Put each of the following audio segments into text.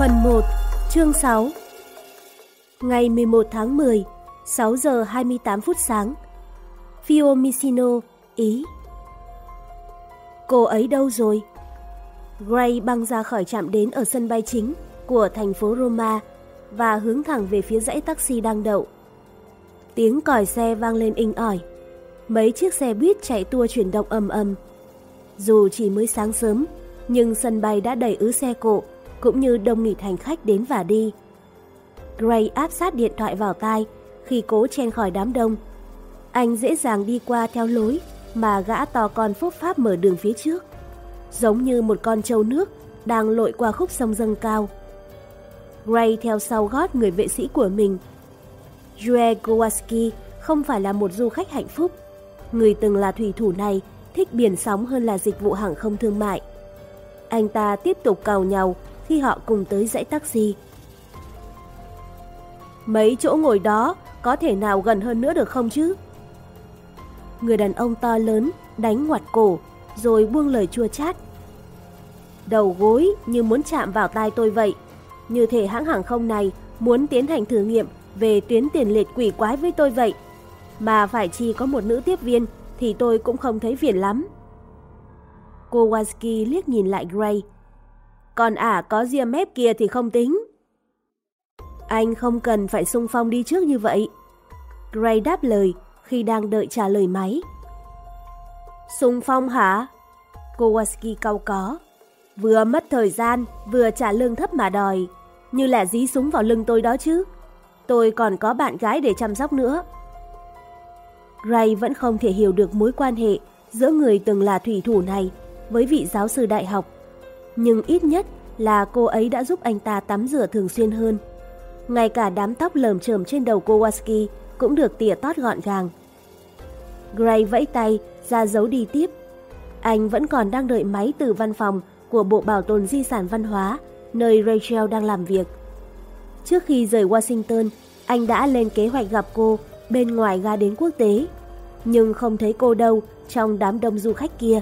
Phần 1, chương 6 Ngày 11 tháng 10, 6 giờ 28 phút sáng Fiumicino, Ý Cô ấy đâu rồi? Gray băng ra khỏi trạm đến ở sân bay chính của thành phố Roma và hướng thẳng về phía dãy taxi đang đậu. Tiếng còi xe vang lên inh ỏi. Mấy chiếc xe buýt chạy tua chuyển động ầm ầm. Dù chỉ mới sáng sớm, nhưng sân bay đã đầy ứ xe cộ, cũng như đông nghịt hành khách đến và đi. Gray áp sát điện thoại vào tai khi cố chen khỏi đám đông. Anh dễ dàng đi qua theo lối mà gã to con phúc pháp mở đường phía trước. Giống như một con trâu nước đang lội qua khúc sông dâng cao. Gray theo sau gót người vệ sĩ của mình. Jue Kowalski không phải là một du khách hạnh phúc. Người từng là thủy thủ này thích biển sóng hơn là dịch vụ hàng không thương mại. Anh ta tiếp tục cào nhau khi họ cùng tới dãy taxi. Mấy chỗ ngồi đó có thể nào gần hơn nữa được không chứ? Người đàn ông to lớn đánh ngoặt cổ rồi buông lời chua chát. Đầu gối như muốn chạm vào tai tôi vậy. Như thể hãng hàng không này muốn tiến hành thử nghiệm về tuyến tiền liệt quỷ quái với tôi vậy. Mà phải chi có một nữ tiếp viên thì tôi cũng không thấy phiền lắm. Kowalski liếc nhìn lại Gray. Còn ả có ria mép kia thì không tính. Anh không cần phải sung phong đi trước như vậy. Gray đáp lời khi đang đợi trả lời máy. Sung phong hả? Kowalski cau có. Vừa mất thời gian, vừa trả lương thấp mà đòi. Như là dí súng vào lưng tôi đó chứ. Tôi còn có bạn gái để chăm sóc nữa. Ray vẫn không thể hiểu được mối quan hệ giữa người từng là thủy thủ này với vị giáo sư đại học. Nhưng ít nhất là cô ấy đã giúp anh ta tắm rửa thường xuyên hơn. Ngay cả đám tóc lờm chởm trên đầu Kowalski cũng được tỉa tót gọn gàng. Gray vẫy tay ra dấu đi tiếp. Anh vẫn còn đang đợi máy từ văn phòng của Bộ Bảo tồn Di sản Văn hóa, nơi Rachel đang làm việc. Trước khi rời Washington, anh đã lên kế hoạch gặp cô bên ngoài ga đến quốc tế, nhưng không thấy cô đâu trong đám đông du khách kia.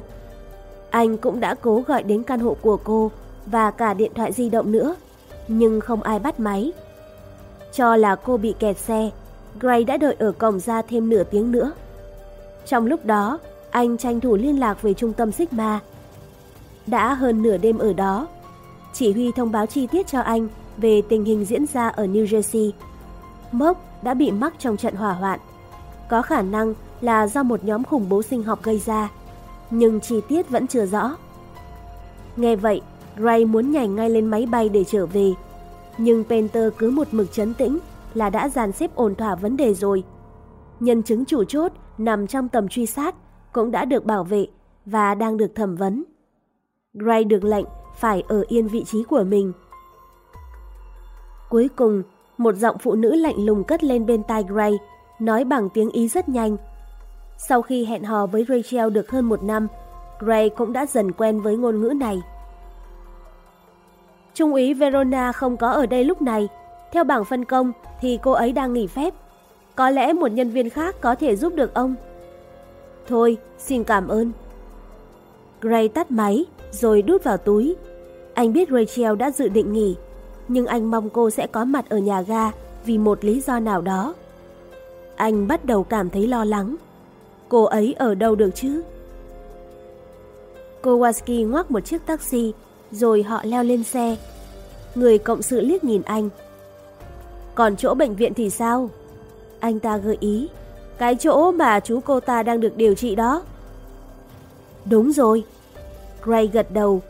Anh cũng đã cố gọi đến căn hộ của cô và cả điện thoại di động nữa, nhưng không ai bắt máy. Cho là cô bị kẹt xe, Gray đã đợi ở cổng ra thêm nửa tiếng nữa. Trong lúc đó, anh tranh thủ liên lạc về trung tâm Sigma. Đã hơn nửa đêm ở đó, chỉ huy thông báo chi tiết cho anh về tình hình diễn ra ở New Jersey. Mốc đã bị mắc trong trận hỏa hoạn. Có khả năng là do một nhóm khủng bố sinh học gây ra, nhưng chi tiết vẫn chưa rõ. Nghe vậy, Ray muốn nhảy ngay lên máy bay để trở về, nhưng Penter cứ một mực chấn tĩnh là đã dàn xếp ổn thỏa vấn đề rồi. Nhân chứng chủ chốt nằm trong tầm truy sát cũng đã được bảo vệ và đang được thẩm vấn. Gray được lệnh phải ở yên vị trí của mình. Cuối cùng, một giọng phụ nữ lạnh lùng cất lên bên tai Gray, nói bằng tiếng Ý rất nhanh. Sau khi hẹn hò với Rachel được hơn một năm, Gray cũng đã dần quen với ngôn ngữ này. Trung úy Verona không có ở đây lúc này. Theo bảng phân công thì cô ấy đang nghỉ phép. Có lẽ một nhân viên khác có thể giúp được ông. Thôi, xin cảm ơn. Gray tắt máy, rồi đút vào túi. Anh biết Rachel đã dự định nghỉ, nhưng anh mong cô sẽ có mặt ở nhà ga vì một lý do nào đó. Anh bắt đầu cảm thấy lo lắng. Cô ấy ở đâu được chứ? Kowalski ngoắc một chiếc taxi, rồi họ leo lên xe. Người cộng sự liếc nhìn anh. Còn chỗ bệnh viện thì sao? Anh ta gợi ý. Cái chỗ mà chú cô ta đang được điều trị đó. Đúng rồi. Gray gật đầu.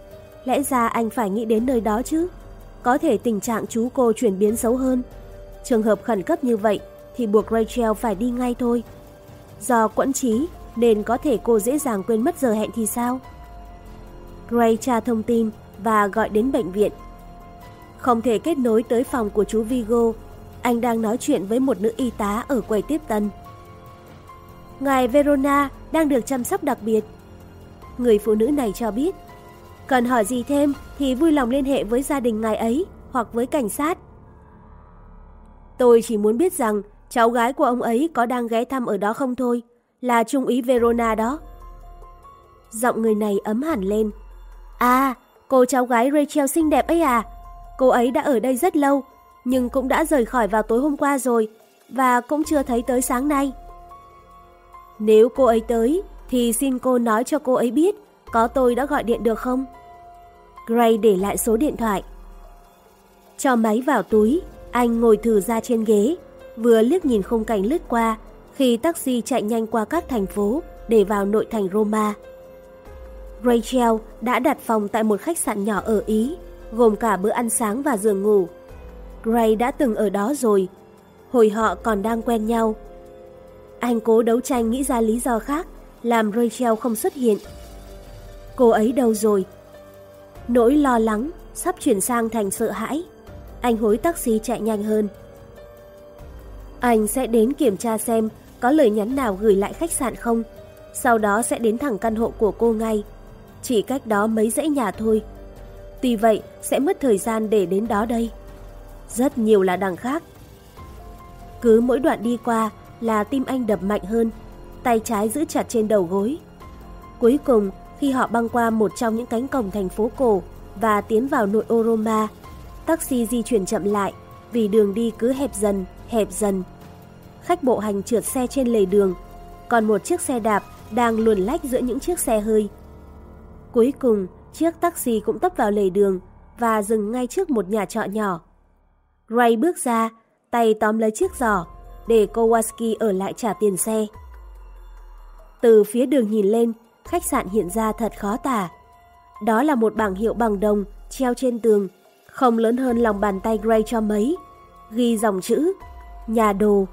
Lẽ ra anh phải nghĩ đến nơi đó chứ. Có thể tình trạng chú cô chuyển biến xấu hơn. Trường hợp khẩn cấp như vậy thì buộc Rachel phải đi ngay thôi. Do quẫn trí nên có thể cô dễ dàng quên mất giờ hẹn thì sao? Gray tra thông tin và gọi đến bệnh viện. Không thể kết nối tới phòng của chú Vigo, anh đang nói chuyện với một nữ y tá ở quầy tiếp tân. Ngài Verona đang được chăm sóc đặc biệt. Người phụ nữ này cho biết, cần hỏi gì thêm thì vui lòng liên hệ với gia đình ngài ấy hoặc với cảnh sát. Tôi chỉ muốn biết rằng cháu gái của ông ấy có đang ghé thăm ở đó không thôi, là Trung úy Verona đó. Giọng người này ấm hẳn lên. À, cô cháu gái Rachel xinh đẹp ấy à? Cô ấy đã ở đây rất lâu, nhưng cũng đã rời khỏi vào tối hôm qua rồi, và cũng chưa thấy tới sáng nay. Nếu cô ấy tới, thì xin cô nói cho cô ấy biết có tôi đã gọi điện được không? Gray để lại số điện thoại. Cho máy vào túi, anh ngồi thử ra trên ghế, vừa liếc nhìn khung cảnh lướt qua khi taxi chạy nhanh qua các thành phố để vào nội thành Roma. Rachel đã đặt phòng tại một khách sạn nhỏ ở Ý, gồm cả bữa ăn sáng và giường ngủ. Gray đã từng ở đó rồi, hồi họ còn đang quen nhau. Anh cố đấu tranh nghĩ ra lý do khác, làm Rachel không xuất hiện. Cô ấy đâu rồi? Nỗi lo lắng sắp chuyển sang thành sợ hãi. Anh hối taxi chạy nhanh hơn. Anh sẽ đến kiểm tra xem có lời nhắn nào gửi lại khách sạn không. Sau đó sẽ đến thẳng căn hộ của cô ngay. Chỉ cách đó mấy dãy nhà thôi. Tuy vậy sẽ mất thời gian để đến đó đây. Rất nhiều là đằng khác. Cứ mỗi đoạn đi qua là tim anh đập mạnh hơn, tay trái giữ chặt trên đầu gối. Cuối cùng, khi họ băng qua một trong những cánh cổng thành phố cổ và tiến vào nội ô Roma, taxi di chuyển chậm lại vì đường đi cứ hẹp dần, hẹp dần. Khách bộ hành trượt xe trên lề đường, còn một chiếc xe đạp đang luồn lách giữa những chiếc xe hơi. Cuối cùng, chiếc taxi cũng tấp vào lề đường và dừng ngay trước một nhà trọ nhỏ. Ray bước ra, tay tóm lấy chiếc giỏ để Kowalski ở lại trả tiền xe. Từ phía đường nhìn lên, khách sạn hiện ra thật khó tả. Đó là một bảng hiệu bằng đồng treo trên tường, không lớn hơn lòng bàn tay Gray cho mấy, ghi dòng chữ Nhà đồ.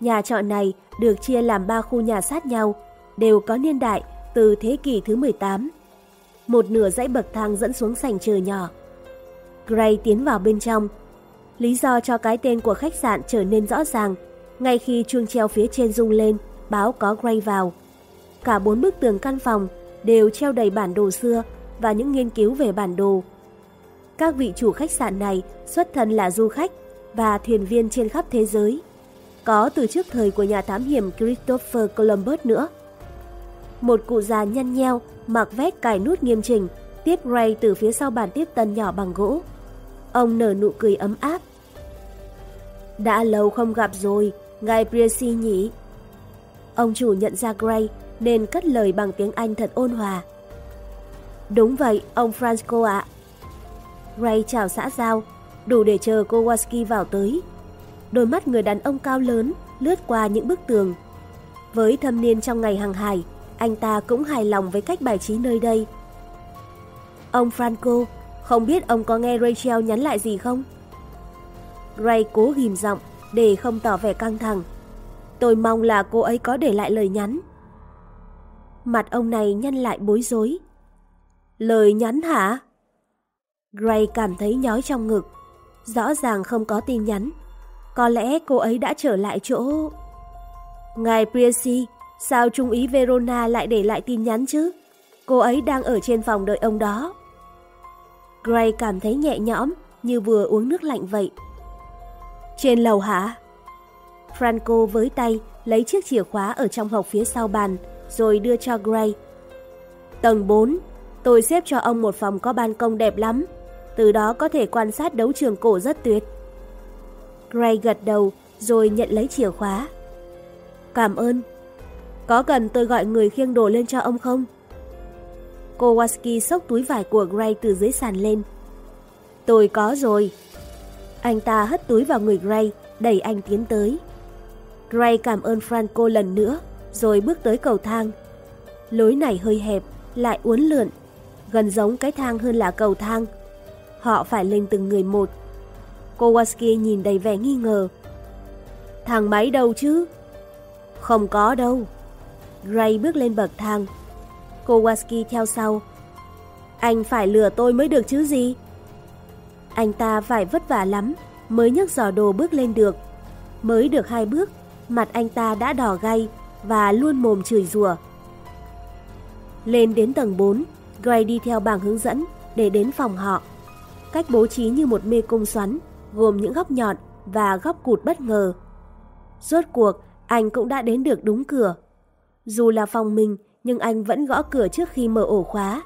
Nhà trọ này được chia làm ba khu nhà sát nhau, đều có niên đại từ thế kỷ thứ 18. Một nửa dãy bậc thang dẫn xuống sảnh chờ nhỏ. Gray tiến vào bên trong. Lý do cho cái tên của khách sạn trở nên rõ ràng ngay khi chuông treo phía trên rung lên, báo có Gray vào. Cả bốn bức tường căn phòng đều treo đầy bản đồ xưa và những nghiên cứu về bản đồ. Các vị chủ khách sạn này xuất thân là du khách và thuyền viên trên khắp thế giới. Có từ trước thời của nhà thám hiểm Christopher Columbus nữa. Một cụ già nhăn nheo, mặc vét cài nút nghiêm chỉnh, tiếp Ray từ phía sau bàn tiếp tân nhỏ bằng gỗ. Ông nở nụ cười ấm áp. Đã lâu không gặp rồi, ngài Priesi nhỉ? Ông chủ nhận ra Gray nên cất lời bằng tiếng Anh thật ôn hòa. Đúng vậy, ông Franco ạ. Ray chào xã giao, đủ để chờ Kowalski vào tới. Đôi mắt người đàn ông cao lớn lướt qua những bức tường. Với thâm niên trong ngày hàng hải, anh ta cũng hài lòng với cách bài trí nơi đây. Ông Franco, không biết ông có nghe Rachel nhắn lại gì không? Ray cố ghim giọng để không tỏ vẻ căng thẳng. Tôi mong là cô ấy có để lại lời nhắn. Mặt ông này nhăn lại bối rối. Lời nhắn hả? Gray cảm thấy nhói trong ngực. Rõ ràng không có tin nhắn. Có lẽ cô ấy đã trở lại chỗ... Ngài Priesi, sao Trung ý Verona lại để lại tin nhắn chứ? Cô ấy đang ở trên phòng đợi ông đó. Gray cảm thấy nhẹ nhõm như vừa uống nước lạnh vậy. Trên lầu hả? Franco với tay lấy chiếc chìa khóa ở trong hộp phía sau bàn rồi đưa cho Gray. Tầng 4, tôi xếp cho ông một phòng có ban công đẹp lắm, từ đó có thể quan sát đấu trường cổ rất tuyệt. Gray gật đầu rồi nhận lấy chìa khóa. Cảm ơn. Có cần tôi gọi người khiêng đồ lên cho ông không? Kowalski xốc túi vải của Gray từ dưới sàn lên. Tôi có rồi. Anh ta hất túi vào người Gray, đẩy anh tiến tới. Gray cảm ơn Franco lần nữa rồi bước tới cầu thang. Lối này hơi hẹp, lại uốn lượn, gần giống cái thang hơn là cầu thang. Họ phải lên từng người một. Kowalski nhìn đầy vẻ nghi ngờ. Thang máy đâu chứ? Không có đâu. Gray bước lên bậc thang. Kowalski theo sau. Anh phải lừa tôi mới được chứ gì? Anh ta phải vất vả lắm mới nhấc giỏ đồ bước lên được. Mới được hai bước, mặt anh ta đã đỏ gay và luôn mồm chửi rủa. Lên đến tầng 4, Gray đi theo bảng hướng dẫn để đến phòng họ. Cách bố trí như một mê cung xoắn, gồm những góc nhọn và góc cụt bất ngờ. Rốt cuộc, anh cũng đã đến được đúng cửa. Dù là phòng mình, nhưng anh vẫn gõ cửa trước khi mở ổ khóa.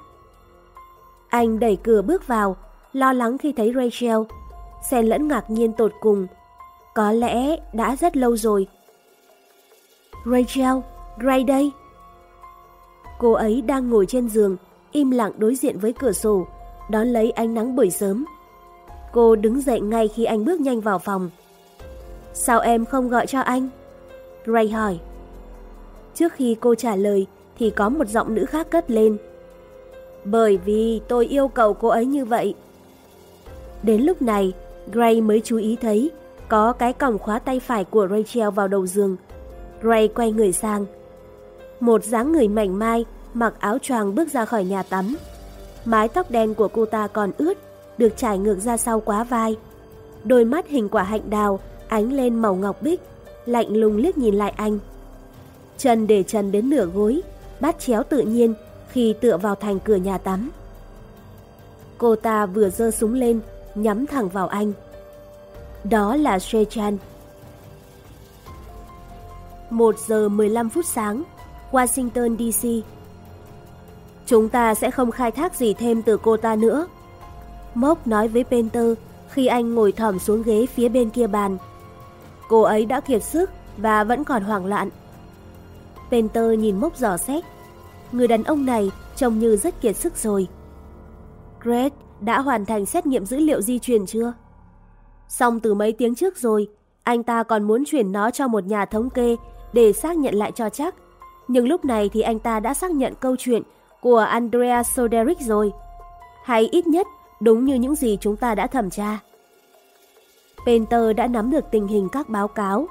Anh đẩy cửa bước vào, lo lắng khi thấy Rachel, xen lẫn ngạc nhiên tột cùng. Có lẽ đã rất lâu rồi. Rachel, Gray đây. Cô ấy đang ngồi trên giường, im lặng đối diện với cửa sổ, đón lấy ánh nắng buổi sớm. Cô đứng dậy ngay khi anh bước nhanh vào phòng. Sao em không gọi cho anh? Gray hỏi. Trước khi cô trả lời thì có một giọng nữ khác cất lên. Bởi vì tôi yêu cầu cô ấy như vậy. Đến lúc này, Gray mới chú ý thấy có cái còng khóa tay phải của Rachel vào đầu giường. Gray quay người sang. Một dáng người mảnh mai, mặc áo choàng bước ra khỏi nhà tắm. Mái tóc đen của cô ta còn ướt, được trải ngược ra sau quá vai. Đôi mắt hình quả hạnh đào ánh lên màu ngọc bích, lạnh lùng liếc nhìn lại anh. Chân để chân đến nửa gối, bát chéo tự nhiên khi tựa vào thành cửa nhà tắm. Cô ta vừa giơ súng lên, nhắm thẳng vào anh. Đó là Sechan. 1 giờ 15 phút sáng, Washington DC. Chúng ta sẽ không khai thác gì thêm từ cô ta nữa. Mốc nói với Penter khi anh ngồi thỏm xuống ghế phía bên kia bàn. Cô ấy đã kiệt sức và vẫn còn hoảng loạn. Penter nhìn Mốc dò xét. Người đàn ông này trông như rất kiệt sức rồi. Greg đã hoàn thành xét nghiệm dữ liệu di truyền chưa? Xong từ mấy tiếng trước rồi, anh ta còn muốn chuyển nó cho một nhà thống kê để xác nhận lại cho chắc. Nhưng lúc này thì anh ta đã xác nhận câu chuyện của Andrea Soderic rồi. Hay ít nhất, đúng như những gì chúng ta đã thẩm tra. Penter đã nắm được tình hình các báo cáo.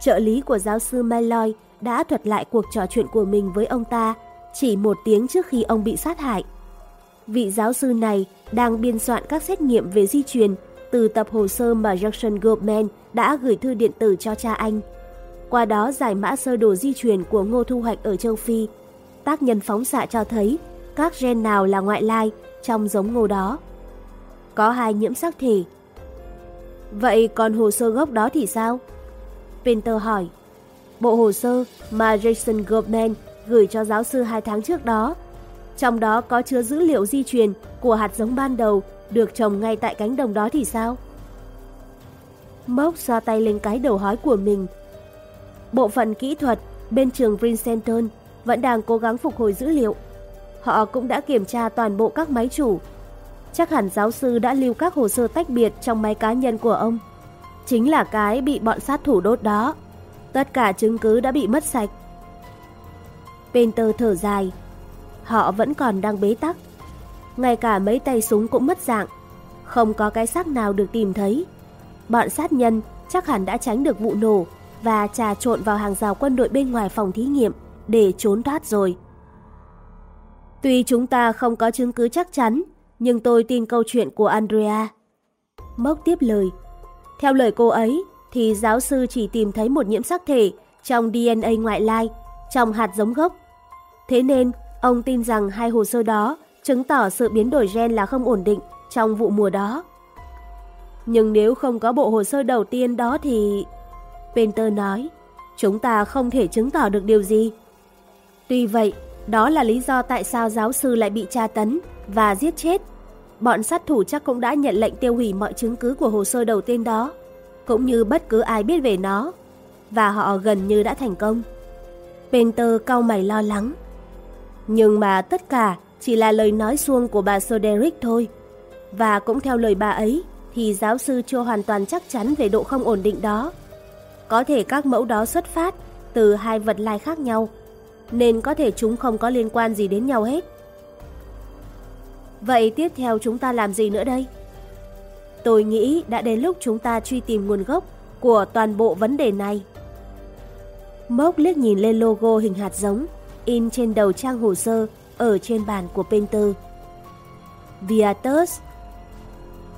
Trợ lý của giáo sư Malloy đã thuật lại cuộc trò chuyện của mình với ông ta chỉ một tiếng trước khi ông bị sát hại. Vị giáo sư này đang biên soạn các xét nghiệm về di truyền từ tập hồ sơ mà Jackson Goldman đã gửi thư điện tử cho cha anh. Qua đó giải mã sơ đồ di truyền của ngô thu hoạch ở châu Phi. Tác nhân phóng xạ cho thấy các gen nào là ngoại lai trong giống ngô đó. Có hai nhiễm sắc thể. Vậy còn hồ sơ gốc đó thì sao? Pinter hỏi. Bộ hồ sơ mà Jason Goldman gửi cho giáo sư hai tháng trước đó. Trong đó có chứa dữ liệu di truyền của hạt giống ban đầu được trồng ngay tại cánh đồng đó thì sao? Mốc xoa tay lên cái đầu hói của mình. Bộ phận kỹ thuật bên trường Princeton vẫn đang cố gắng phục hồi dữ liệu. Họ cũng đã kiểm tra toàn bộ các máy chủ. Chắc hẳn giáo sư đã lưu các hồ sơ tách biệt trong máy cá nhân của ông. Chính là cái bị bọn sát thủ đốt đó. Tất cả chứng cứ đã bị mất sạch. Penter thở dài. Họ vẫn còn đang bế tắc. Ngay cả mấy tay súng cũng mất dạng. Không có cái xác nào được tìm thấy. Bọn sát nhân chắc hẳn đã tránh được vụ nổ và trà trộn vào hàng rào quân đội bên ngoài phòng thí nghiệm để trốn thoát rồi. Tuy chúng ta không có chứng cứ chắc chắn, nhưng tôi tin câu chuyện của Andrea. Mốc tiếp lời. Theo lời cô ấy, thì giáo sư chỉ tìm thấy một nhiễm sắc thể trong DNA ngoại lai, trong hạt giống gốc. Thế nên, ông tin rằng hai hồ sơ đó chứng tỏ sự biến đổi gen là không ổn định trong vụ mùa đó. Nhưng nếu không có bộ hồ sơ đầu tiên đó thì... Penter nói, chúng ta không thể chứng tỏ được điều gì. Tuy vậy, đó là lý do tại sao giáo sư lại bị tra tấn và giết chết. Bọn sát thủ chắc cũng đã nhận lệnh tiêu hủy mọi chứng cứ của hồ sơ đầu tiên đó, cũng như bất cứ ai biết về nó. Và họ gần như đã thành công. Penter cau mày lo lắng. Nhưng mà tất cả chỉ là lời nói suông của bà Soderick thôi. Và cũng theo lời bà ấy, thì giáo sư chưa hoàn toàn chắc chắn về độ không ổn định đó. Có thể các mẫu đó xuất phát từ hai vật lai khác nhau, nên có thể chúng không có liên quan gì đến nhau hết. Vậy tiếp theo chúng ta làm gì nữa đây? Tôi nghĩ đã đến lúc chúng ta truy tìm nguồn gốc của toàn bộ vấn đề này. Mốc liếc nhìn lên logo hình hạt giống, in trên đầu trang hồ sơ ở trên bàn của Painter. Viatus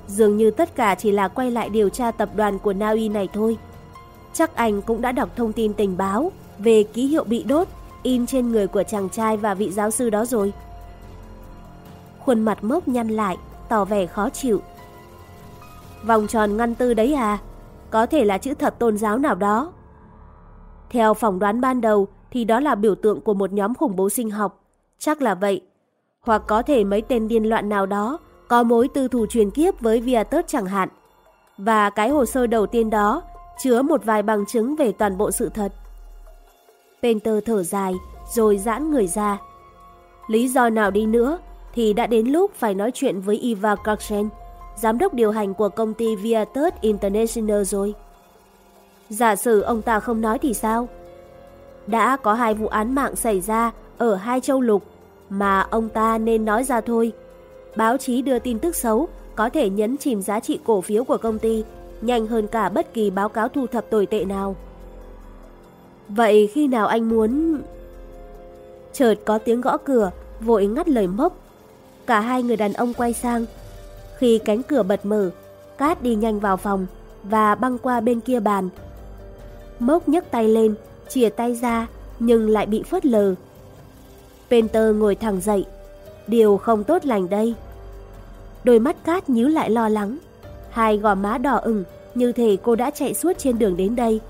Dường như tất cả chỉ là quay lại điều tra tập đoàn của Na Uy này thôi. Chắc anh cũng đã đọc thông tin tình báo về ký hiệu bị đốt in trên người của chàng trai và vị giáo sư đó rồi. Khuôn mặt mốc nhăn lại, tỏ vẻ khó chịu. Vòng tròn ngăn tư đấy à? Có thể là chữ thật tôn giáo nào đó. Theo phỏng đoán ban đầu thì đó là biểu tượng của một nhóm khủng bố sinh học. Chắc là vậy. Hoặc có thể mấy tên điên loạn nào đó có mối tư thủ truyền kiếp với Viatus chẳng hạn. Và cái hồ sơ đầu tiên đó chứa một vài bằng chứng về toàn bộ sự thật. Penter thở dài rồi giãn người ra. Lý do nào đi nữa thì đã đến lúc phải nói chuyện với Eva Karchen, giám đốc điều hành của công ty Viatus International rồi. Giả sử ông ta không nói thì sao? Đã có hai vụ án mạng xảy ra ở hai châu lục mà ông ta nên nói ra thôi. Báo chí đưa tin tức xấu có thể nhấn chìm giá trị cổ phiếu của công ty nhanh hơn cả bất kỳ báo cáo thu thập tồi tệ nào. Vậy khi nào anh muốn... Chợt có tiếng gõ cửa, vội ngắt lời mốc. Cả hai người đàn ông quay sang. Khi cánh cửa bật mở, Cát đi nhanh vào phòng và băng qua bên kia bàn. Mốc nhấc tay lên, chìa tay ra nhưng lại bị phớt lờ. Penter ngồi thẳng dậy. Điều không tốt lành đây. Đôi mắt Cát nhíu lại lo lắng. Hai gò má đỏ ửng như thể cô đã chạy suốt trên đường đến đây.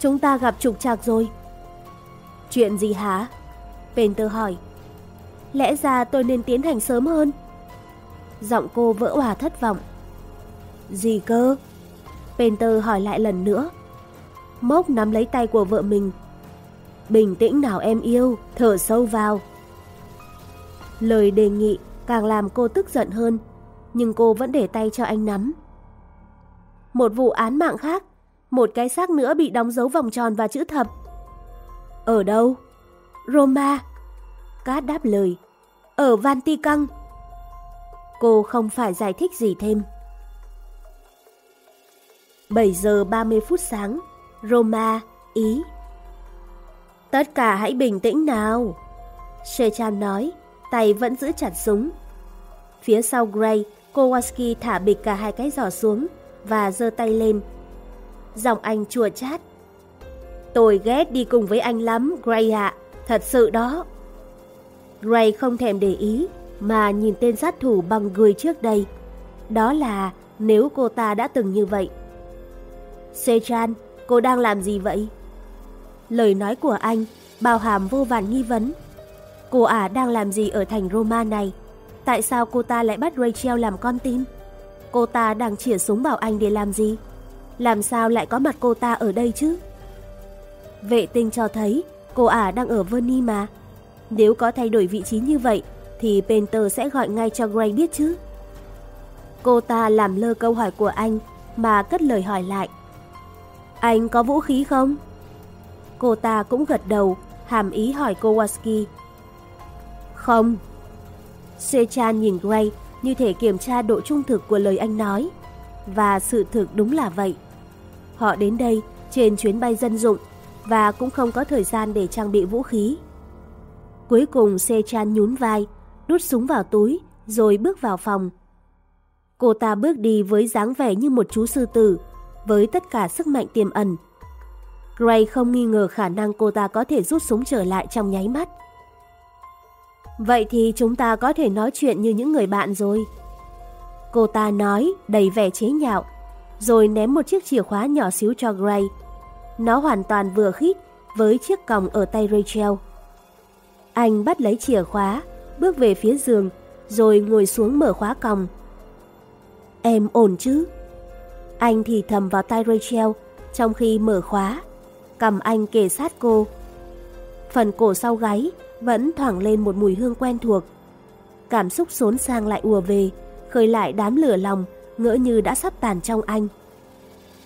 Chúng ta gặp trục trặc rồi. Chuyện gì hả? Penter hỏi. Lẽ ra tôi nên tiến hành sớm hơn. Giọng cô vỡ hòa thất vọng. Gì cơ? Penter hỏi lại lần nữa. Mốc nắm lấy tay của vợ mình. Bình tĩnh nào em yêu, thở sâu vào. Lời đề nghị càng làm cô tức giận hơn, nhưng cô vẫn để tay cho anh nắm. Một vụ án mạng khác, một cái xác nữa bị đóng dấu vòng tròn và chữ thập. Ở đâu? Roma. Cát đáp lời. Ở Vatican. Cô không phải giải thích gì thêm. 7 giờ 30 phút sáng, Roma, Ý. Tất cả hãy bình tĩnh nào. Sechan nói, tay vẫn giữ chặt súng. Phía sau Gray, Kowalski thả bịch cả hai cái giỏ xuống và giơ tay lên. Giọng anh chua chát. Tôi ghét đi cùng với anh lắm, Gray ạ. Thật sự đó. Gray không thèm để ý mà nhìn tên sát thủ bằng người trước đây. Đó là nếu cô ta đã từng như vậy. Sechan, cô đang làm gì vậy? Lời nói của anh bao hàm vô vàn nghi vấn. Cô ả đang làm gì ở thành Roma này? Tại sao cô ta lại bắt Rachel làm con tin? Cô ta đang chỉa súng bảo anh để làm gì? Làm sao lại có mặt cô ta ở đây chứ? Vệ tinh cho thấy cô ả đang ở Verni mà. Nếu có thay đổi vị trí như vậy thì Penter sẽ gọi ngay cho Gray biết chứ. Cô ta làm lơ câu hỏi của anh mà cất lời hỏi lại. Anh có vũ khí không? Cô ta cũng gật đầu, hàm ý hỏi Kowalski. Không. Sechan nhìn Gray như thể kiểm tra độ trung thực của lời anh nói. Và sự thực đúng là vậy. Họ đến đây trên chuyến bay dân dụng và cũng không có thời gian để trang bị vũ khí. Cuối cùng Sechan nhún vai, đút súng vào túi rồi bước vào phòng. Cô ta bước đi với dáng vẻ như một chú sư tử, với tất cả sức mạnh tiềm ẩn. Gray không nghi ngờ khả năng cô ta có thể rút súng trở lại trong nháy mắt. Vậy thì chúng ta có thể nói chuyện như những người bạn rồi. Cô ta nói đầy vẻ chế nhạo, rồi ném một chiếc chìa khóa nhỏ xíu cho Gray. Nó hoàn toàn vừa khít với chiếc còng ở tay Rachel. Anh bắt lấy chìa khóa, bước về phía giường, rồi ngồi xuống mở khóa còng. Em ổn chứ? Anh thì thầm vào tay Rachel trong khi mở khóa, cầm anh kề sát cô. Phần cổ sau gáy vẫn thoảng lên một mùi hương quen thuộc. Cảm xúc xốn sang lại ùa về, khơi lại đám lửa lòng, ngỡ như đã sắp tàn trong anh.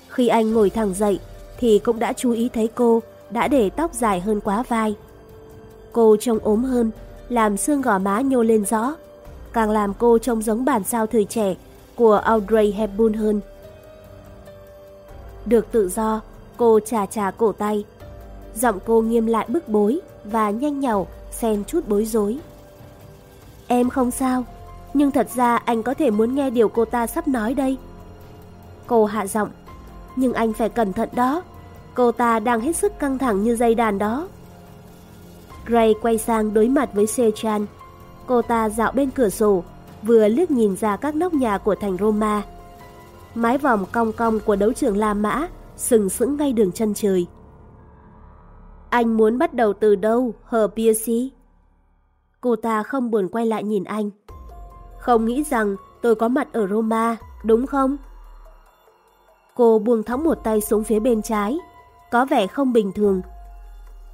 Khi anh ngồi thẳng dậy, thì cũng đã chú ý thấy cô đã để tóc dài hơn quá vai. Cô trông ốm hơn, làm xương gò má nhô lên rõ, càng làm cô trông giống bản sao thời trẻ của Audrey Hepburn hơn. Được tự do, cô trà trà cổ tay. Giọng cô nghiêm lại bức bối và nhanh nhảu, xen chút bối rối. Em không sao, nhưng thật ra anh có thể muốn nghe điều cô ta sắp nói đây. Cô hạ giọng, nhưng anh phải cẩn thận đó. Cô ta đang hết sức căng thẳng như dây đàn đó. Gray quay sang đối mặt với Sechan. Cô ta dạo bên cửa sổ, vừa liếc nhìn ra các nóc nhà của thành Roma. Mái vòng cong cong của đấu trường La Mã sừng sững ngay đường chân trời. Anh muốn bắt đầu từ đâu, hờ Piercy? Cô ta không buồn quay lại nhìn anh không nghĩ rằng tôi có mặt ở Roma, đúng không? Cô buông thõng một tay xuống phía bên trái, có vẻ không bình thường.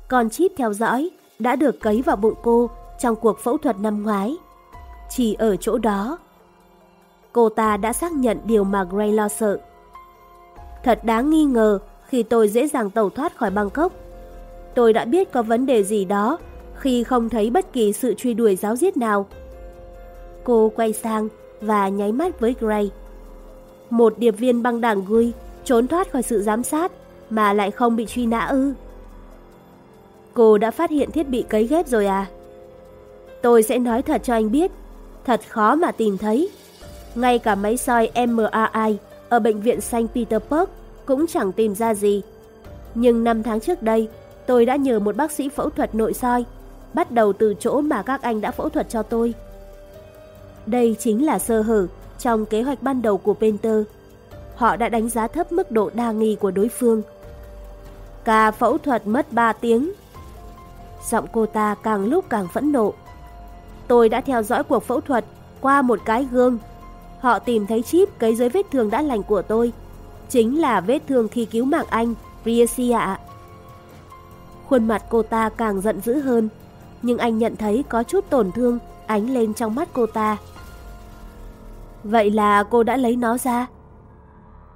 Con chip theo dõi đã được cấy vào bụng cô trong cuộc phẫu thuật năm ngoái. Chỉ ở chỗ đó, cô ta đã xác nhận điều mà Gray lo sợ. Thật đáng nghi ngờ khi tôi dễ dàng tẩu thoát khỏi Bangkok. Tôi đã biết có vấn đề gì đó khi không thấy bất kỳ sự truy đuổi giáo giết nào. Cô quay sang và nháy mắt với Gray. Một điệp viên băng đảng Gui trốn thoát khỏi sự giám sát mà lại không bị truy nã ư. Cô đã phát hiện thiết bị cấy ghép rồi à? Tôi sẽ nói thật cho anh biết, thật khó mà tìm thấy. Ngay cả máy soi MRI ở bệnh viện St. Petersburg cũng chẳng tìm ra gì. Nhưng năm tháng trước đây, tôi đã nhờ một bác sĩ phẫu thuật nội soi, bắt đầu từ chỗ mà các anh đã phẫu thuật cho tôi. Đây chính là sơ hở trong kế hoạch ban đầu của Penter. Họ đã đánh giá thấp mức độ đa nghi của đối phương. Ca phẫu thuật mất 3 tiếng. Giọng cô ta càng lúc càng phẫn nộ. Tôi đã theo dõi cuộc phẫu thuật qua một cái gương. Họ tìm thấy chip cấy dưới vết thương đã lành của tôi. Chính là vết thương khi cứu mạng anh, Riesi ạ. Khuôn mặt cô ta càng giận dữ hơn, nhưng anh nhận thấy có chút tổn thương ánh lên trong mắt cô ta. Vậy là cô đã lấy nó ra?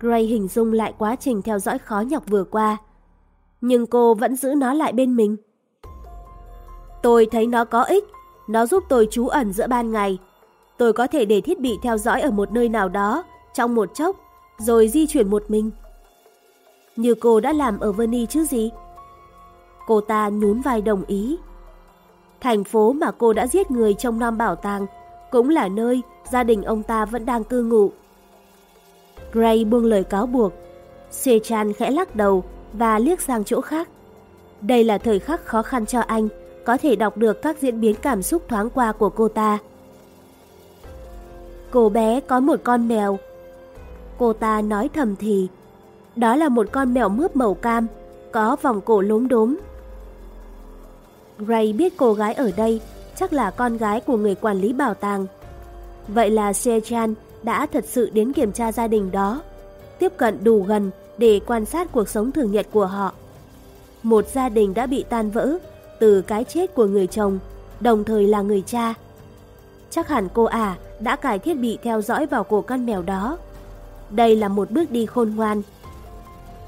Gray hình dung lại quá trình theo dõi khó nhọc vừa qua. Nhưng cô vẫn giữ nó lại bên mình. Tôi thấy nó có ích, nó giúp tôi trú ẩn giữa ban ngày. Tôi có thể để thiết bị theo dõi ở một nơi nào đó, trong một chốc, rồi di chuyển một mình. Như cô đã làm ở Verney chứ gì? Cô ta nhún vai đồng ý. Thành phố mà cô đã giết người trong năm bảo tàng cũng là nơi gia đình ông ta vẫn đang cư ngụ. Gray buông lời cáo buộc. Sechan khẽ lắc đầu và liếc sang chỗ khác. Đây là thời khắc khó khăn cho anh, có thể đọc được các diễn biến cảm xúc thoáng qua của cô ta. Cô bé có một con mèo. Cô ta nói thầm thì. Đó là một con mèo mướp màu cam, có vòng cổ lốm đốm. Gray biết cô gái ở đây chắc là con gái của người quản lý bảo tàng. Vậy là Sechan đã thật sự đến kiểm tra gia đình đó, tiếp cận đủ gần để quan sát cuộc sống thường nhật của họ. Một gia đình đã bị tan vỡ từ cái chết của người chồng, đồng thời là người cha. Chắc hẳn cô ả đã cài thiết bị theo dõi vào cổ con mèo đó. Đây là một bước đi khôn ngoan.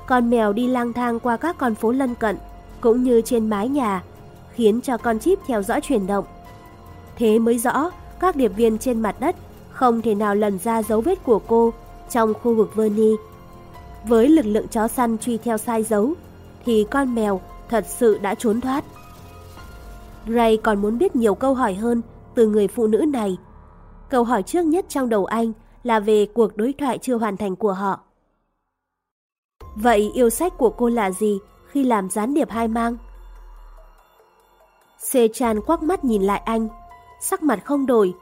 Con mèo đi lang thang qua các con phố lân cận, cũng như trên mái nhà, khiến cho con chip theo dõi chuyển động. Thế mới rõ các điệp viên trên mặt đất không thể nào lần ra dấu vết của cô trong khu vực Verni. Với lực lượng chó săn truy theo sai dấu, thì con mèo thật sự đã trốn thoát. Ray còn muốn biết nhiều câu hỏi hơn từ người phụ nữ này. Câu hỏi trước nhất trong đầu anh là về cuộc đối thoại chưa hoàn thành của họ. Vậy yêu sách của cô là gì khi làm gián điệp hai mang? Sê Chan quắc mắt nhìn lại anh, sắc mặt không đổi,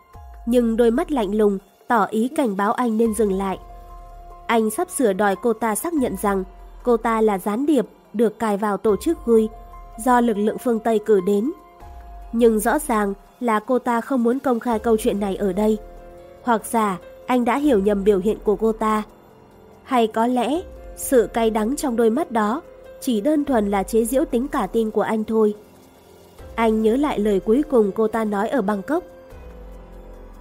nhưng đôi mắt lạnh lùng tỏ ý cảnh báo anh nên dừng lại. Anh sắp sửa đòi cô ta xác nhận rằng cô ta là gián điệp được cài vào tổ chức GUI do lực lượng phương Tây cử đến. Nhưng rõ ràng là cô ta không muốn công khai câu chuyện này ở đây. Hoặc giả anh đã hiểu nhầm biểu hiện của cô ta. Hay có lẽ sự cay đắng trong đôi mắt đó chỉ đơn thuần là chế giễu tính cả tin của anh thôi. Anh nhớ lại lời cuối cùng cô ta nói ở Bangkok.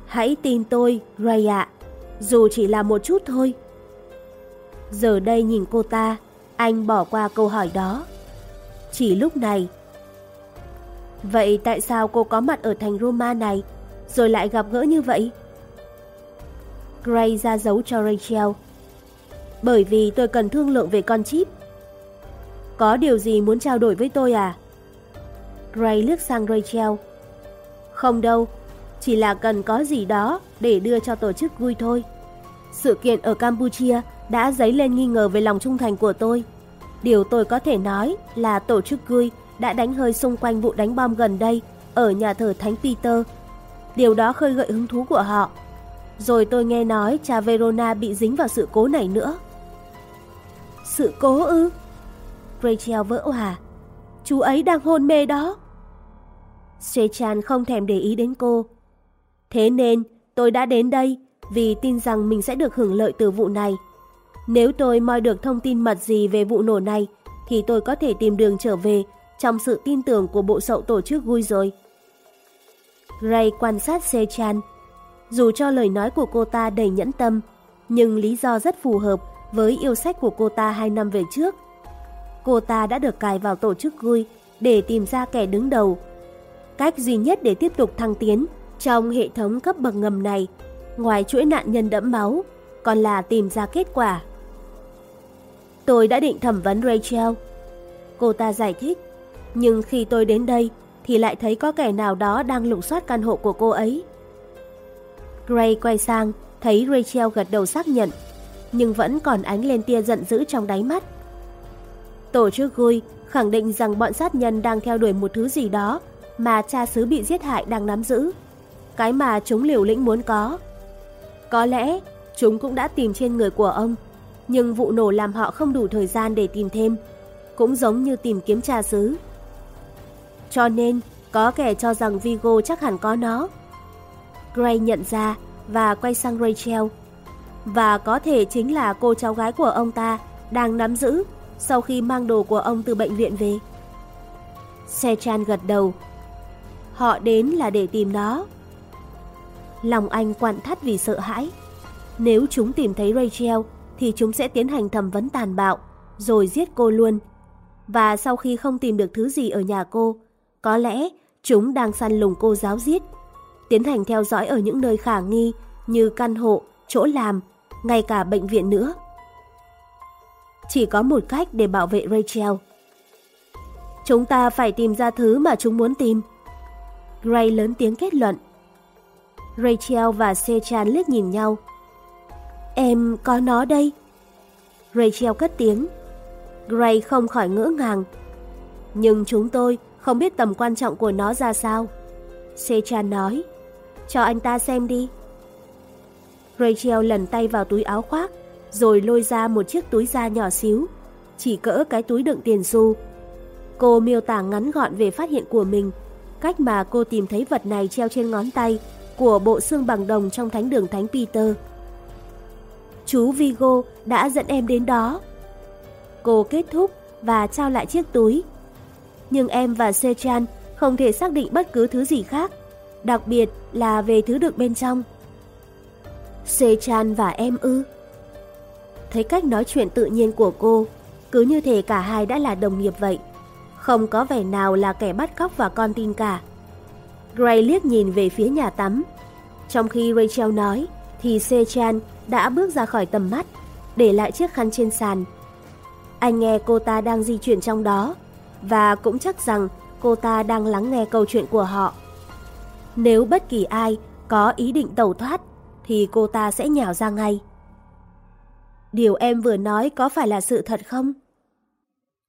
Hãy tin tôi, Ray ạ, dù chỉ là một chút thôi. Giờ đây nhìn cô ta, anh bỏ qua câu hỏi đó. Chỉ lúc này. Vậy tại sao cô có mặt ở thành Roma này, rồi lại gặp gỡ như vậy? Gray ra dấu cho Rachel. Bởi vì tôi cần thương lượng về con chip. Có điều gì muốn trao đổi với tôi à? Ray liếc sang Rachel. Không đâu, chỉ là cần có gì đó để đưa cho tổ chức vui thôi. Sự kiện ở Campuchia đã dấy lên nghi ngờ về lòng trung thành của tôi. Điều tôi có thể nói là tổ chức Gui đã đánh hơi xung quanh vụ đánh bom gần đây ở nhà thờ Thánh Peter. Điều đó khơi gợi hứng thú của họ. Rồi tôi nghe nói cha Verona bị dính vào sự cố này nữa. Sự cố ư? Rachel vỡ hòa. Chú ấy đang hôn mê đó. Sechan không thèm để ý đến cô. Thế nên, Tôi đã đến đây vì tin rằng mình sẽ được hưởng lợi từ vụ này. Nếu tôi moi được thông tin mật gì về vụ nổ này, thì tôi có thể tìm đường trở về trong sự tin tưởng của bộ sậu tổ chức vui rồi. Ray quan sát Sechan, Dù cho lời nói của cô ta đầy nhẫn tâm, nhưng lý do rất phù hợp với yêu sách của cô ta hai năm về trước. Cô ta đã được cài vào tổ chức vui để tìm ra kẻ đứng đầu. Cách duy nhất để tiếp tục thăng tiến trong hệ thống cấp bậc ngầm này, ngoài chuỗi nạn nhân đẫm máu, còn là tìm ra kết quả. Tôi đã định thẩm vấn Rachel. Cô ta giải thích, nhưng khi tôi đến đây thì lại thấy có kẻ nào đó đang lục soát căn hộ của cô ấy. Gray quay sang, thấy Rachel gật đầu xác nhận, nhưng vẫn còn ánh lên tia giận dữ trong đáy mắt. Tổ chức Gui khẳng định rằng bọn sát nhân đang theo đuổi một thứ gì đó mà cha xứ bị giết hại đang nắm giữ. Cái mà chúng liều lĩnh muốn có. Có lẽ chúng cũng đã tìm trên người của ông, nhưng vụ nổ làm họ không đủ thời gian để tìm thêm, cũng giống như tìm kiếm cha xứ. Cho nên, có kẻ cho rằng Vigo chắc hẳn có nó. Gray nhận ra và quay sang Rachel. Và có thể chính là cô cháu gái của ông ta đang nắm giữ sau khi mang đồ của ông từ bệnh viện về. Sechan gật đầu. Họ đến là để tìm nó. Lòng anh quặn thắt vì sợ hãi. Nếu chúng tìm thấy Rachel thì chúng sẽ tiến hành thẩm vấn tàn bạo rồi giết cô luôn. Và sau khi không tìm được thứ gì ở nhà cô, có lẽ chúng đang săn lùng cô giáo giết. Tiến hành theo dõi ở những nơi khả nghi như căn hộ, chỗ làm, ngay cả bệnh viện nữa. Chỉ có một cách để bảo vệ Rachel. Chúng ta phải tìm ra thứ mà chúng muốn tìm. Gray lớn tiếng kết luận. Rachel và Sechan liếc nhìn nhau. Em có nó đây. Rachel cất tiếng. Gray không khỏi ngỡ ngàng. Nhưng chúng tôi không biết tầm quan trọng của nó ra sao. Sechan nói. Cho anh ta xem đi. Rachel lần tay vào túi áo khoác, rồi lôi ra một chiếc túi da nhỏ xíu, chỉ cỡ cái túi đựng tiền xu. Cô miêu tả ngắn gọn về phát hiện của mình, cách mà cô tìm thấy vật này treo trên ngón tay của bộ xương bằng đồng trong thánh đường Thánh Peter. Chú Vigo đã dẫn em đến đó. Cô kết thúc và trao lại chiếc túi. Nhưng em và Sechan không thể xác định bất cứ thứ gì khác, đặc biệt là về thứ đựng bên trong. Sechan và em ư? Thấy cách nói chuyện tự nhiên của cô, cứ như thể cả hai đã là đồng nghiệp vậy. Không có vẻ nào là kẻ bắt cóc và con tin cả. Gray liếc nhìn về phía nhà tắm. Trong khi Rachel nói, thì Sechan đã bước ra khỏi tầm mắt, để lại chiếc khăn trên sàn. Anh nghe cô ta đang di chuyển trong đó, và cũng chắc rằng cô ta đang lắng nghe câu chuyện của họ. Nếu bất kỳ ai có ý định tẩu thoát, thì cô ta sẽ nhào ra ngay. Điều em vừa nói có phải là sự thật không?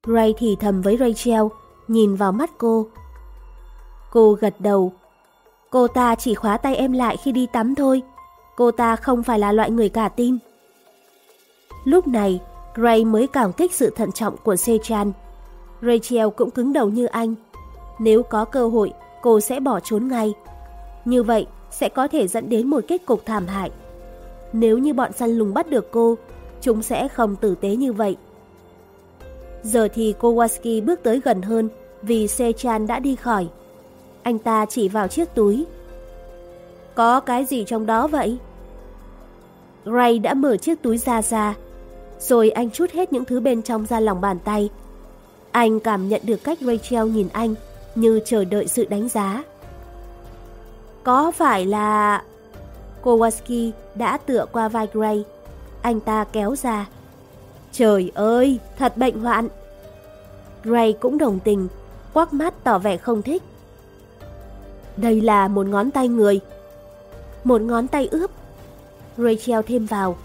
Ray thì thầm với Rachel, nhìn vào mắt cô. Cô gật đầu. Cô ta chỉ khóa tay em lại khi đi tắm thôi. Cô ta không phải là loại người cả tin. Lúc này, Ray mới cảm kích sự thận trọng của Sechan. Rachel cũng cứng đầu như anh. Nếu có cơ hội, cô sẽ bỏ trốn ngay. Như vậy sẽ có thể dẫn đến một kết cục thảm hại. Nếu như bọn săn lùng bắt được cô, chúng sẽ không tử tế như vậy. Giờ thì Kowalski bước tới gần hơn vì Sechan đã đi khỏi. Anh ta chỉ vào chiếc túi. Có cái gì trong đó vậy? Ray đã mở chiếc túi ra ra, rồi anh chút hết những thứ bên trong ra lòng bàn tay. Anh cảm nhận được cách Rachel nhìn anh như chờ đợi sự đánh giá. Có phải là... Kowalski đã tựa qua vai Gray. Anh ta kéo ra. Trời ơi, thật bệnh hoạn. Gray cũng đồng tình, quắc mắt tỏ vẻ không thích. Đây là một ngón tay người. Một ngón tay ướp. Rachel thêm vào.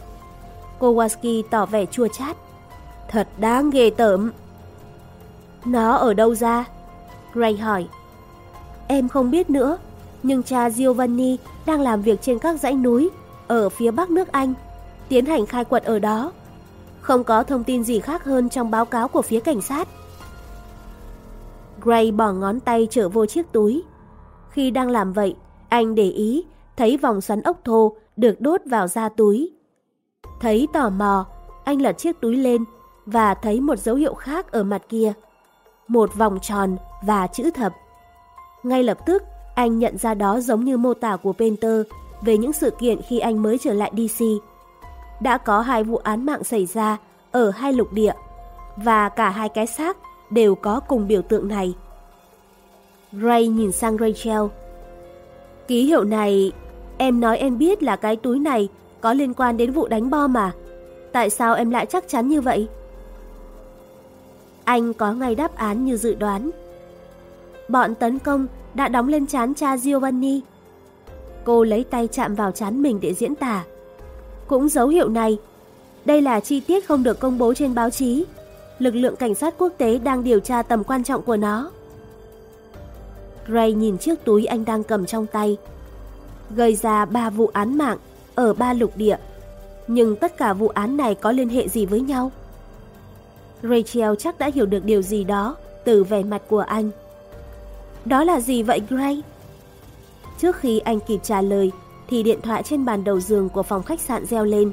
Kowalski tỏ vẻ chua chát. Thật đáng ghê tởm. Nó ở đâu ra? Gray hỏi. Em không biết nữa, nhưng cha Giovanni đang làm việc trên các dãy núi ở phía bắc nước Anh, tiến hành khai quật ở đó. Không có thông tin gì khác hơn trong báo cáo của phía cảnh sát. Gray bỏ ngón tay trở vô chiếc túi. Khi đang làm vậy, anh để ý thấy vòng xoắn ốc thô được đốt vào da túi. Thấy tò mò, anh lật chiếc túi lên và thấy một dấu hiệu khác ở mặt kia. Một vòng tròn và chữ thập. Ngay lập tức, anh nhận ra đó giống như mô tả của Painter về những sự kiện khi anh mới trở lại DC. Đã có hai vụ án mạng xảy ra ở hai lục địa và cả hai cái xác đều có cùng biểu tượng này. Ray nhìn sang Rachel. Ký hiệu này, em nói em biết là cái túi này có liên quan đến vụ đánh bom mà. Tại sao em lại chắc chắn như vậy? Anh có ngay đáp án như dự đoán. Bọn tấn công đã đóng lên chán cha Giovanni. Cô lấy tay chạm vào chán mình để diễn tả. Cũng dấu hiệu này, đây là chi tiết không được công bố trên báo chí. Lực lượng cảnh sát quốc tế đang điều tra tầm quan trọng của nó. Ray nhìn chiếc túi anh đang cầm trong tay. Gây ra ba vụ án mạng ở ba lục địa. Nhưng tất cả vụ án này có liên hệ gì với nhau? Rachel chắc đã hiểu được điều gì đó từ vẻ mặt của anh. Đó là gì vậy Gray? Trước khi anh kịp trả lời thì điện thoại trên bàn đầu giường của phòng khách sạn reo lên.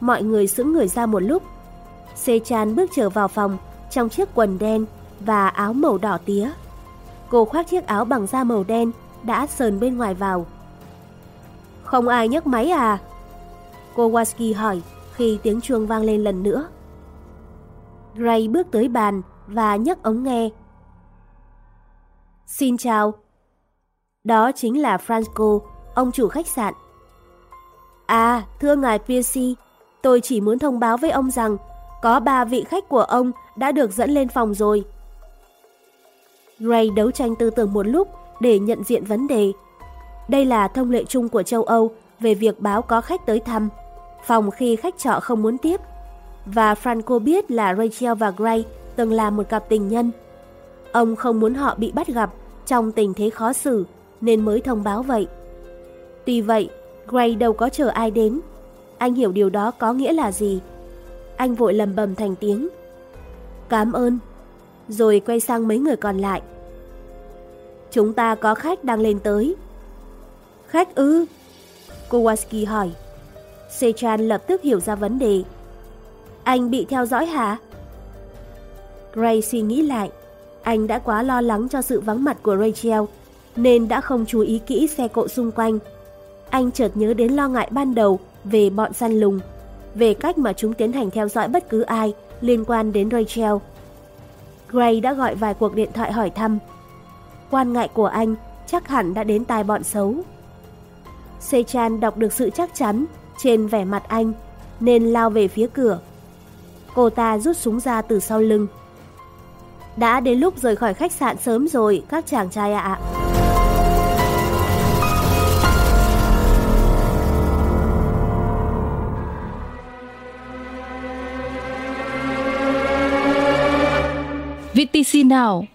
Mọi người sững người ra một lúc. Sechan bước trở vào phòng trong chiếc quần đen và áo màu đỏ tía. Cô khoác chiếc áo bằng da màu đen đã sờn bên ngoài vào. Không ai nhấc máy à? Cô Waski hỏi khi tiếng chuông vang lên lần nữa. Gray bước tới bàn và nhấc ống nghe. Xin chào. Đó chính là Franco, ông chủ khách sạn. À, thưa ngài Piercy, tôi chỉ muốn thông báo với ông rằng có ba vị khách của ông đã được dẫn lên phòng rồi. Gray đấu tranh tư tưởng một lúc để nhận diện vấn đề. Đây là thông lệ chung của châu Âu về việc báo có khách tới thăm, phòng khi khách trọ không muốn tiếp. Và Franco biết là Rachel và Gray từng là một cặp tình nhân. Ông không muốn họ bị bắt gặp trong tình thế khó xử nên mới thông báo vậy. Tuy vậy, Gray đâu có chờ ai đến. Anh hiểu điều đó có nghĩa là gì. Anh vội lầm bầm thành tiếng. Cảm ơn. Rồi quay sang mấy người còn lại. Chúng ta có khách đang lên tới. Khách ư? Kowalski hỏi. Sechan lập tức hiểu ra vấn đề. Anh bị theo dõi hả? Gray suy nghĩ lại. Anh đã quá lo lắng cho sự vắng mặt của Rachel, nên đã không chú ý kỹ xe cộ xung quanh. Anh chợt nhớ đến lo ngại ban đầu về bọn săn lùng, về cách mà chúng tiến hành theo dõi bất cứ ai liên quan đến Rachel. Gray đã gọi vài cuộc điện thoại hỏi thăm. Quan ngại của anh chắc hẳn đã đến tai bọn xấu. Sechan đọc được sự chắc chắn trên vẻ mặt anh, nên lao về phía cửa. Cô ta rút súng ra từ sau lưng. Đã đến lúc rời khỏi khách sạn sớm rồi, các chàng trai ạ. VTC Now